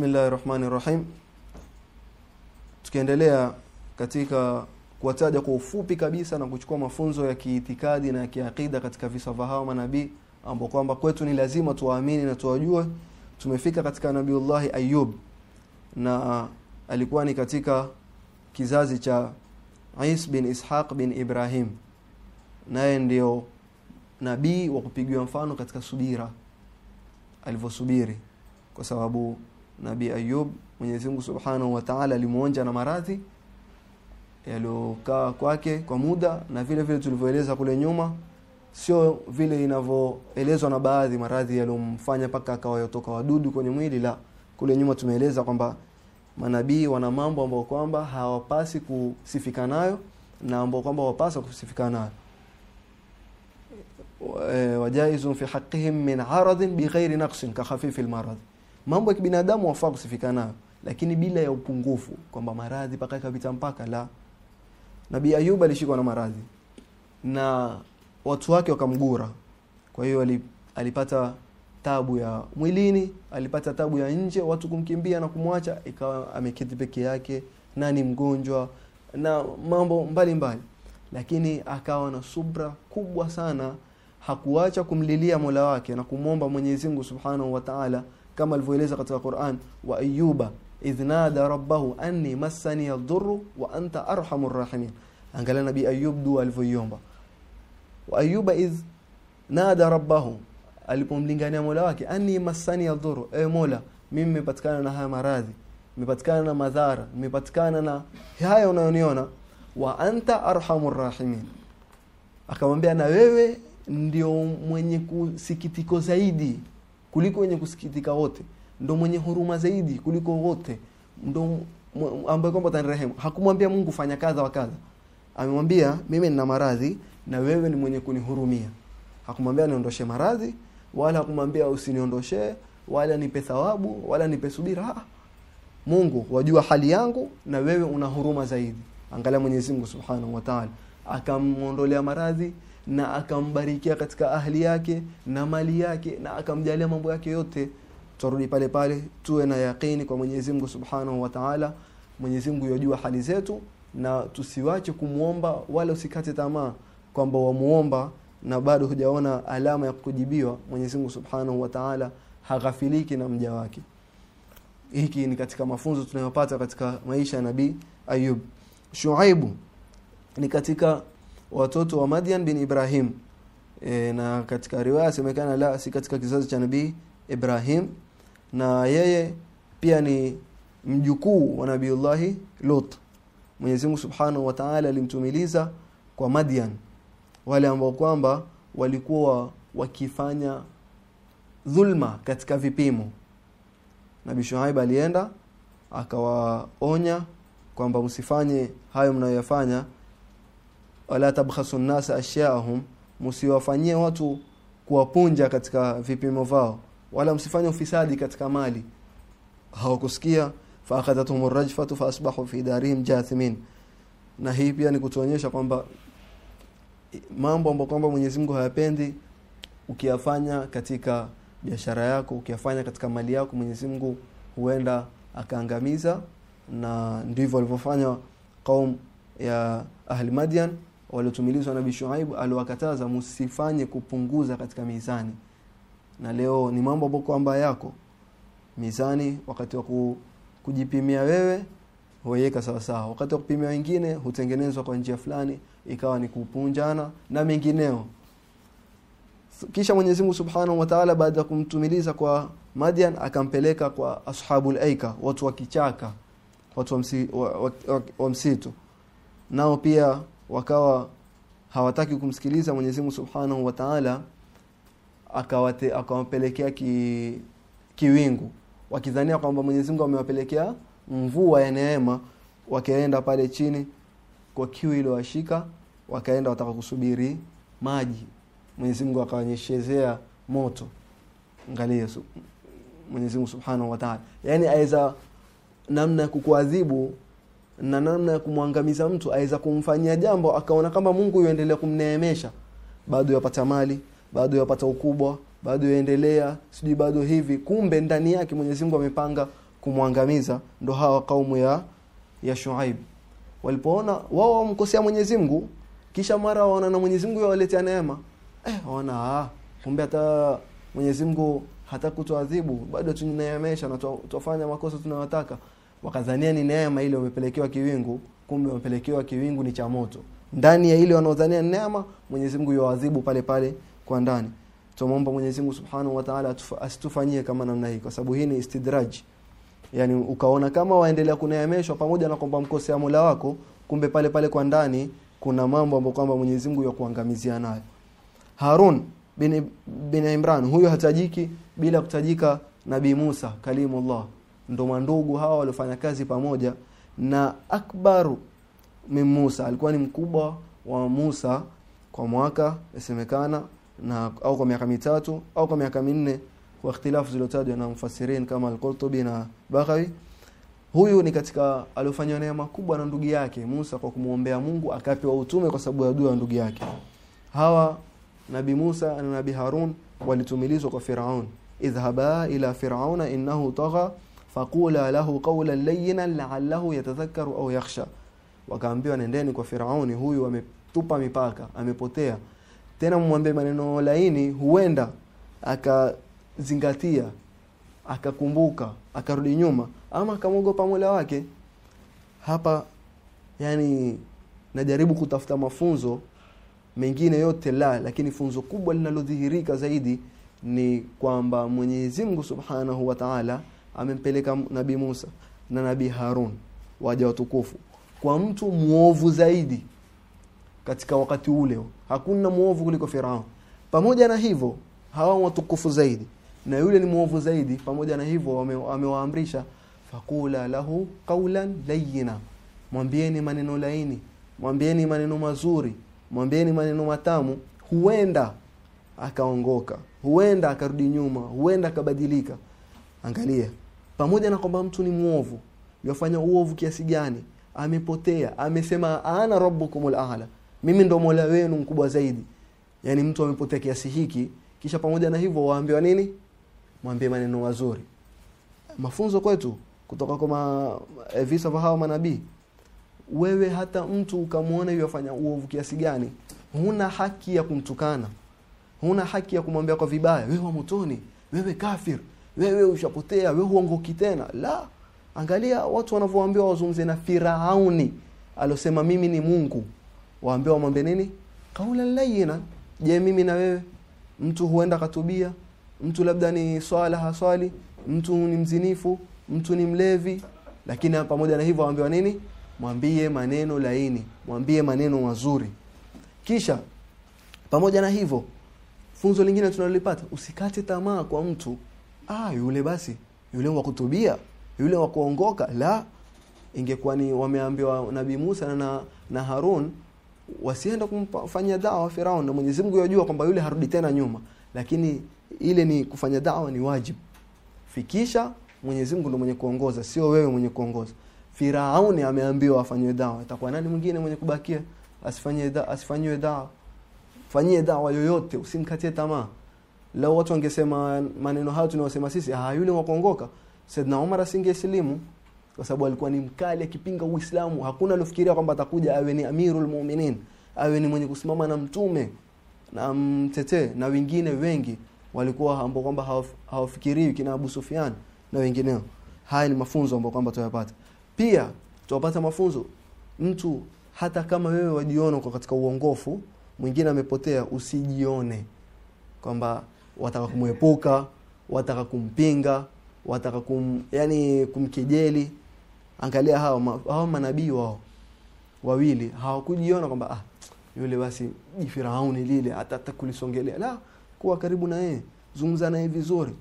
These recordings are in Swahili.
bismillahi rahmani rahim tukiendelea katika kuwataja kwa ufupi kabisa na kuchukua mafunzo ya kiitikadi na kiakida katika visa vya hawa manabii ambao kwamba kwetu ni lazima tuwaamini na tuwajue tumefika katika nabiullahi ayub na alikuwa ni katika kizazi cha is bin ishaq bin ibrahim. Naye ndio nabii wa kupigiwa mfano katika subira alivyosubiri kwa sababu nabii ayub mwenyezi mungu subhanahu wa taala alimuonja na maradhi yaliyokaa kwake kwa muda na vile vile tulivyoeleza kule nyuma sio vile inavyoelezwa na baadhi maradhi yaliyomfanya paka akawayotoka wadudu kwenye mwili la kule nyuma tumeeleza kwamba manabii wana mambo ambayo kwamba hawapasi kusifika nayo na ambao kwamba wapasa kusifika nayo. Wajaizun fi haqihim min aradhin bighairi naqsin ka khafifi almarad mambo ya kibinadamu wafaa kusifika nayo lakini bila ya upungufu kwamba maradhi paka ikapita mpaka la. Nabii ayub alishikwa na maradhi na watu wake wakamgura. Kwa hiyo alipata tabu ya mwilini alipata tabu ya nje watu kumkimbia na kumwacha ikawa ameketi peke yake nani mgonjwa na mambo mbalimbali mbali. lakini akawa na subra kubwa sana. Hakuacha kumlilia mola wake na kumwomba mwenyezimgu subhanahu wa taala kama alivyoeleza katika quran wa Ayyuba idhnada rabbahu anni massani yadhurru wa anta arhamur rahimin. Angalia nabii ayub dua alivyoiomba. Wa ayuba idh nada rabbahu alipomlingania mola wake anni massani yadhurru. E mola mimi nimepatikana na haya maradhi nimepatikana na madhara nimepatikana na haya unayoniona. Wa anta arhamur rahimin. Akamwambia na wewe ndio mwenye kusikitiko zaidi kuliko wenye kusikitika wote. Ndo mwenye huruma zaidi kuliko wote. Ndo ambaye kwamba utanirehemu hakumwambia mungu fanya kadha wa kadha. Amemwambia mimi nina maradhi na wewe ni mwenye kunihurumia. Hakumwambia niondoshe maradhi wala hakumwambia usiniondoshe wala nipe thawabu wala nipe subira. Ha. mungu wajua hali yangu na wewe una huruma zaidi. Angalia mwenyezi mungu subhanahu wa taala. Akamwondolea maradhi na akambarikia katika ahli yake na mali yake na akamjalia mambo yake yote turudi pale pale tuwe na yaqini kwa Mwenyezi Mungu Subhanahu wa Ta'ala. Mwenyezi Mungu yajua hali zetu na tusiwache kumuomba wala usikate tamaa kwamba wamuomba na bado hujaona alama ya kujibiwa. Mwenyezi Mungu Subhanahu wa Ta'ala haghafiliki na mja wake. Hiki ni katika mafunzo tunayopata katika maisha ya Nabii Ayub. Shuaibu ni katika watoto wa Madian bin Ibrahim. E, na katika riwaya semekana la si katika kizazi cha Nabii Ibrahim. Na yeye pia ni mjukuu wa Nabiullahi Lut. Mwenyezi Mungu Subhanahu wa Ta'ala alimtumiliza kwa Madian. Wale ambao kwamba walikuwa wakifanya dhulma katika vipimo. Nabii Shuaib alienda akawaonya kwamba msifanye hayo mnayoyafanya wala tabkhasu nasa ashya'ahum msiwafanyie watu kuwapunja katika vipimo vao wala msifanye ufisadi katika mali. Hawakusikia fa faasbahu fi darihim jathimin. Na hii pia ni kutuonyesha kwamba mambo ambayo kwamba Mwenyezi Mungu hayapendi ukiyafanya katika biashara yako ukiyafanya katika mali yako Mwenyezi Mungu huenda akaangamiza. Na ndivyo walivyofanya kaum ya ahli Madian waliotumilizwa Nabii Shuaib aliwakataza msifanye kupunguza katika mizani. Na leo ni mambo ambayo kwamba yako. Mizani wakati wa kujipimia wewe huweka sawasawa sawa. Wakati wa kupimia wengine hutengenezwa kwa njia fulani ikawa ni kupunjana na mengineo. Kisha Mwenyezi Mungu Subhanahu wa Ta'ala baada ya kumtumiliza kwa Madian akampeleka kwa ashabul aika watu wa kichaka watu wa, msi, wa, wa, wa, wa msitu. Nao pia wakawa hawataki kumsikiliza Mwenyezi Mungu Subhanahu wa Ta'ala akawate akawapelekea ki, kiwingu wakidhania kwamba Mwenyezi Mungu amewapelekea mvua ya neema wakaenda pale chini kwa kiu ile washika wakaenda wataka kusubiri maji. Mwenyezi Mungu akawanyeshezea moto angalia Mwenyezi Mungu Subhanahu wa Ta'ala. Yani aweza namna ya kukuadhibu na namna ya kumwangamiza mtu aweza kumfanyia jambo akaona kama Mungu yuendelea kumneemesha. Bado yapata mali bado yapata ukubwa bado yaendelea sijui bado hivi. Kumbe ndani yake Mwenyezi Mungu amepanga kumwangamiza. Ndo hawa kaumu ya ya Shuaib. Walipoona wao wamkosea Mwenyezi Mungu. Kisha mara waona na Mwenyezi Mungu yawaletea neema. Eh waona ah kumbe hata Mwenyezi Mungu hata kutuadhibu bado tunaneemesha na tuwafanya makosa tunayotaka wakadhania ni neema ile wamepelekewa kiwingu kumbe wamepelekewa kiwingu ni cha moto. Ndani ya ile wanaodhania neema Mwenyezi Mungu yuwaadhibu pale pale kwa ndani. Tumuomba Mwenyezi Mungu Subhanahu wa Ta'ala asitufanyie kama namna hii kwa sababu hii ni istidraj. Yani ukaona kama waendelea kuneemeshwa pamoja na kwamba mkosea Mola wako kumbe pale pale kwa ndani kuna mambo ambayo kwamba Mwenyezi Mungu yakuangamizia nayo. Harun bin, bin Imran huyo hatajiki bila kutajika Nabii Musa kalimullah ndo mandugu hawa waliofanya kazi pamoja na akbaru min Musa. Alikuwa ni mkubwa wa Musa kwa mwaka yasemekana na au kwa miaka mitatu au kwa miaka minne kwa ikhtilafu zilizotajwa na mfasirin kama al-Qurtubi na Baghawi huyu ni katika aliofanywa neema kubwa na ndugu yake Musa kwa kumwombea Mungu akapewa utume kwa sababu ya dua ya ndugu yake. Hawa Nabi Musa na Nabi Harun walitumilizwa kwa Firaun. Idhhaba ila firauna innahu tagha faqula lahu qawlan layyinan la'allahu yatadhakkaru au yakhsha. Wakaambiwa nendeni kwa Firauni huyu ametupa mipaka amepotea. Tena mwambie maneno laini huenda akazingatia akakumbuka akarudi nyuma ama akamwogopa Mola wake. Hapa yani najaribu kutafuta mafunzo mengine yote la lakini funzo kubwa linalodhihirika zaidi ni kwamba Mwenyezi Mungu Subhanahu wa Ta'ala amempeleka Nabii Musa na Nabii Harun waja watukufu. Kwa mtu muovu zaidi katika wakati ule hakuna muovu kuliko Farao pamoja na hivyo hawa watukufu zaidi. Na yule ni muovu zaidi pamoja na hivyo amewaamrisha fakula lahu qawlan layyina. Mwambieni maneno laini mwambieni maneno mazuri mwambieni maneno matamu. Huenda akaongoka huenda akarudi nyuma huenda akabadilika angalia. Pamoja na kwamba mtu ni muovu yafanya uovu kiasi gani? Amepotea. Amesema ana rabbukumul a'la. Mimi ndo mola wenu mkubwa zaidi. Yani mtu amepotea kiasi hiki kisha pamoja na hivyo waambiwa nini? Mwambie maneno mazuri. Mafunzo kwetu kutoka kwa e, visa vya hawa manabii. Wewe hata mtu ukamwona yafanya uovu kiasi gani huna haki ya kumtukana. Huna haki ya kumwambia kwa vibaya wewe wa motoni wewe kafir wewe ushapotea wewe huongoki tena. La angalia watu wanavyoambiwa wazungumze na Firauni alosema mimi ni Mungu. Waambiwa wamwambie nini? Kaula layina. Je mimi na wewe? Mtu huenda katubia mtu labda ni swala haswali. Mtu ni mzinifu. Mtu ni mlevi. Lakini pamoja na hivyo waambiwa nini? Mwambie maneno laini. Mwambie maneno mazuri. Kisha pamoja na hivyo funzo lingine tunalolipata usikate tamaa kwa mtu ah yule basi yule wa kutubia yule wa kuongoka la. Ingekuwa ni wameambiwa nabii Musa na, na Harun wasienda kumfanya dawa Firaun na Mwenyezi Mungu yajua kwamba yule harudi tena nyuma. Lakini ile ni kufanya dawa ni wajibu. Fikisha Mwenyezi Mungu ndo mwenye kuongoza sio wewe mwenye kuongoza. Firauni ameambiwa afanywe dawa. Itakuwa nani mwingine mwenye kubakia? Asifanywe dawa asifanywe dawa. Fanyie dawa yoyote usimkatie tamaa leo watu wangesema maneno hayo tunayosema sisi ah yule wakuongoka Saidna Umar asingesilimu kwa sababu alikuwa ni mkali akipinga Uislamu. Hakuna alofikiria kwamba atakuja awe ni amirul mu'minin awe ni mwenye kusimama na mtume na mtetee na wengine wengi walikuwa ambao kwamba hawafikiriwi kina Abu Sufyan na wengineo. Haya ni mafunzo ambayo kwamba tuyapata pia tuwapata mafunzo. Mtu hata kama wewe wajiona kwa katika uongofu mwingine amepotea usijione kwamba wataka kumwepuka wataka kumpinga wataka kum, yani kumkejeli. Angalia hao hao manabii wao wawili hawakujiona kwamba ah yule basi jifirauni lile hata kulisongelea. La kuwa karibu na yeye zungumza naye vizuri.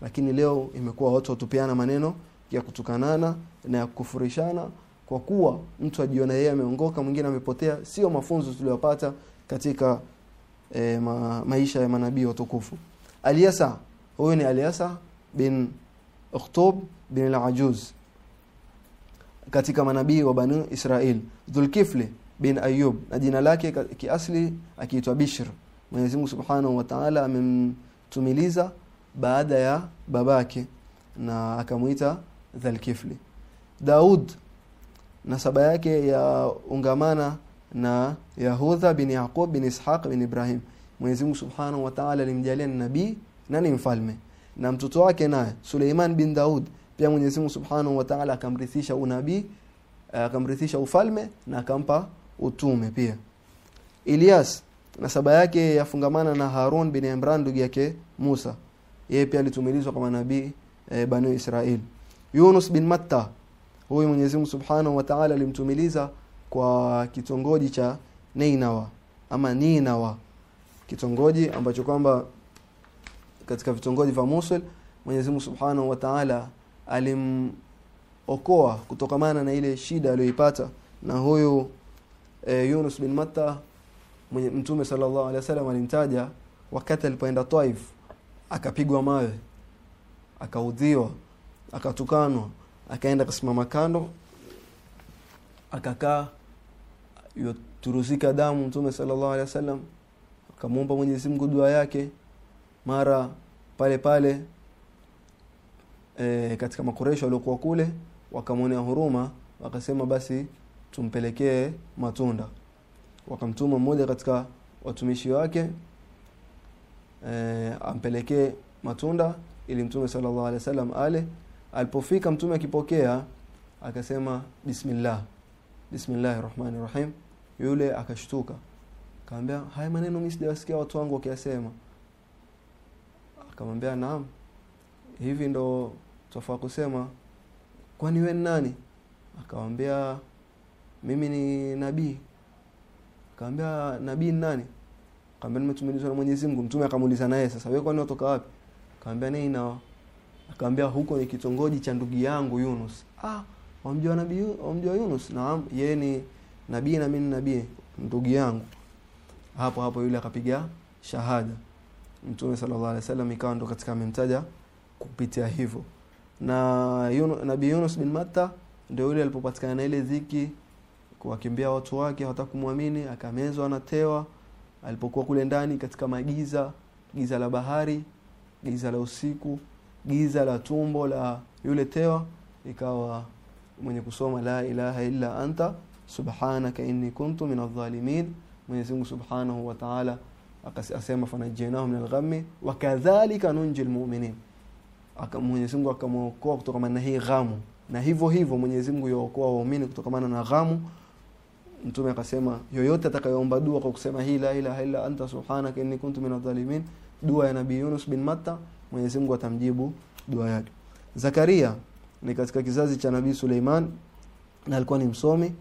Lakini leo imekuwa watu watupeana maneno ya kutukanana na ya kufurishana kwa kuwa mtu ajiona yeye ameongoka mwingine amepotea sio mafunzo tuliyopata katika e, ma, maisha ya manabii watukufu. Aliasa huyu ni Aliasa bin Ukhtub bin al-Ajuz katika manabii wa Bani Israel. Dhulkifli bin Ayub na jina lake kiasli akiitwa Bishr. Mwenyezi Mungu Subhanahu wa Ta'ala amemtumiliza baada ya babake na akamuita dhalkifli daud nasaba yake ya ungamana na yahudha bin yaqub bin ishaq bin ibrahim. Mwenyezi mungu subhanahu wa taala alimjalia ni nabii na ni mfalme. Na mtoto wake naye suleiman bin daud. Pia mwenyezi mungu subhanahu wa taala akamrithisha unabii akamrithisha ufalme na akampa utume pia. Ilyas nasaba yake yafungamana na Harun bin Imran ndugu yake Musa. Yeye pia alitumilizwa kama nabii e, Bani Israel. Yunus bin Matta huyu Mwenyezi Mungu Subhanahu wa Ta'ala alimtumiliza kwa kitongoji cha Neinawa ama Ninawa kitongoji ambacho kwamba katika vitongoji vya Mosul Mwenyezi Mungu Subhanahu wa Ta'ala alimokoa kutokamana na ile shida aliyoipata. Na huyu e, Yunus bin Matta Mtume sallallahu alaihi wasallam alimtaja wakati alipoenda Taif akapigwa mawe akaudhiwa akatukanwa akaenda kasimama kando akakaa yoturuzika damu Mtume sallallahu alaihi wasallam akamwomba Mwenyezi Mungu dua yake mara pale pale e, katika makoresho waliokuwa kule wakamwonea huruma wakasema basi tumpelekee matunda. Wakamtuma mmoja katika watumishi wake e, ampelekee matunda ili mtume sallallahu alaihi wasallam ale. Alipofika mtume akipokea akasema bismillah bismillahir rahmanir rahim yule akashtuka. Akamwambia haya maneno mimi sijawasikia watu wangu wakiyasema. Akamwambia naam. Hivi ndo tofaa kusema. Kwani wewe nani? Akamwambia mimi ni nabii. Akamwambia nabii ni nani? Akamwambia nimetumilizwa na Mwenyezi Mungu. Mtume akamuuliza naye sasa wewe kwani unatoka wapi? Akamwambia "Nina." akamwambia huko ni kitongoji cha ndugu yangu Yunus. Ah wamjua nabii wamjua Yunus? Naam yeye ni nabii na mimi nabii ndugu yangu. Hapo hapo yule akapiga shahada. Mtume sallallahu alaihi wasallam ikawa ndo katika amemtaja kupitia hivyo. Na Yunus, nabii Yunus bin Matta ndio yule alipopatikana na ile dhiki kuwakimbia watu wake hawataka kumwamini akamezwa na tewa. Alipokuwa kule ndani katika magiza giza la bahari giza la usiku giza la tumbo la yule tewa ikawa mwenye kusoma la ilaha illa anta subhanaka inni kuntu min adh-dhalimin. Mwenyezi Mungu Subhanahu wa Ta'ala akasema fanajainahu min al-ghammi wa kadhalika nunji al-mu'minin. Mwenyezi Mungu akamwokoa kutokana na hii ghamu. Na hivyo hivyo Mwenyezi Mungu yuokoa waumini kutokana na ghamu. Mtume akasema yoyote atakayeomba dua kwa kusema hii la ilaha illa anta subhanaka inni kuntu min adh-dhalimin dua ya Nabii Yunus bin Matta Mwenyezi Mungu atamjibu dua yake. Zakaria ni katika kizazi cha Nabii Suleiman na alikuwa ni msomi.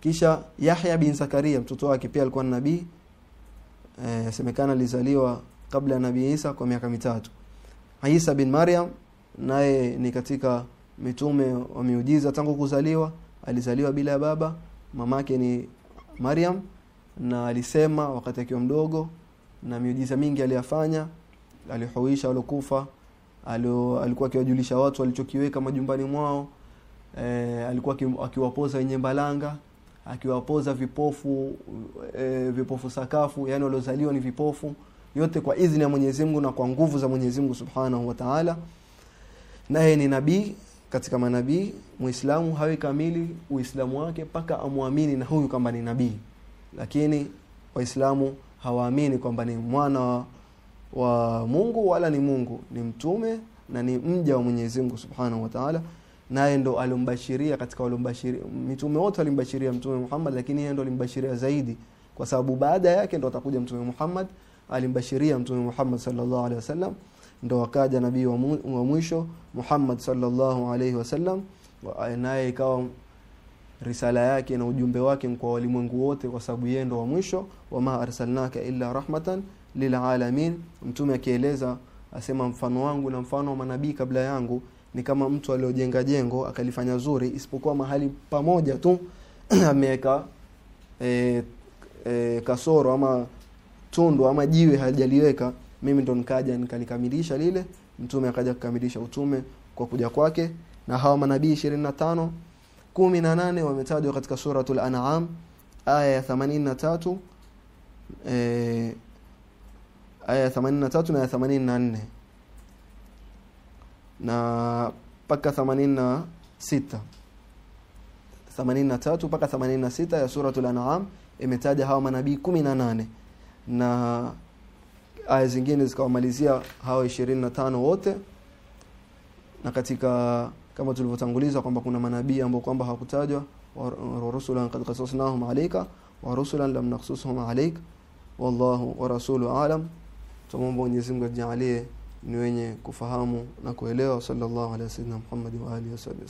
Kisha Yahya bin Zakaria mtoto wake pia alikuwa ni nabii. Yasemekana e, alizaliwa kabla ya Nabii Isa kwa miaka mitatu. Isa bin Maryam naye ni katika mitume wa miujiza tangu kuzaliwa. Alizaliwa bila ya baba. Mamake ni Maryam na alisema wakati akiwa mdogo na miujiza mingi aliyafanya alihuisha walokufa alikuwa akiwajulisha watu walichokiweka majumbani mwao. E, alikuwa akiwapoza wenye mbalanga akiwapoza vipofu e, vipofu sakafu yani waliozaliwa ni vipofu. Yote kwa idhini ya Mwenyezi Mungu na kwa nguvu za Mwenyezi Mungu Subhanahu wa Ta'ala. Naye ni nabii katika manabii muislamu hawi kamili uislamu wake mpaka amwamini na huyu kwamba ni nabii. Lakini waislamu hawaamini kwamba ni mwana wa, wa Mungu wala ni Mungu ni mtume na ni mja wa Mwenyezi Mungu Subhanahu wa Ta'ala naye ndo alimbashiria katika walimbashiria mitume wote walimbashiria mtume Muhammad lakini yeye ndo alimbashiria zaidi kwa sababu baada yake ndo atakuja mtume Muhammad alimbashiria mtume Muhammad sallallahu alaihi wasallam ndo akaja nabii wa, wa mwisho Muhammad sallallahu alaihi wasallam naye ikawa risala yake na ujumbe wake kwa walimwengu wote kwa sababu yeye ndo wa mwisho wama arsalnaka illa rahmatan lilalamin mtume akieleza asema mfano wangu na mfano wa manabii kabla yangu ni kama mtu aliojenga jengo akalifanya zuri isipokuwa mahali pamoja tu ameweka e, e, kasoro ama tundu ama jiwe hajaliweka mimi ndo nikaja nikalikamilisha lile. Mtume akaja kukamilisha utume kwa kuja kwake. Na hawa manabii 25 18 wametajwa katika suratul an'am aya ya 83 eh aya ya 83 na ya 84 na mpaka sita. 83 mpaka 86 ya suratul an'am imetaja hawa manabii 18 na aya zingine zikawamalizia hawa 25 wote. Na katika kama tulivyotanguliza kwamba kuna manabii ambao kwamba hawakutajwa wa rusulan qad qasasnahum alayka wa rusulan lam naqsushum alayk wallahu wa rasulu alam tumomba Mwenyezi Mungu ajalie ni wenye kufahamu na kuelewa sallallahu alaihi wasallam Muhammad wa alihi wasallam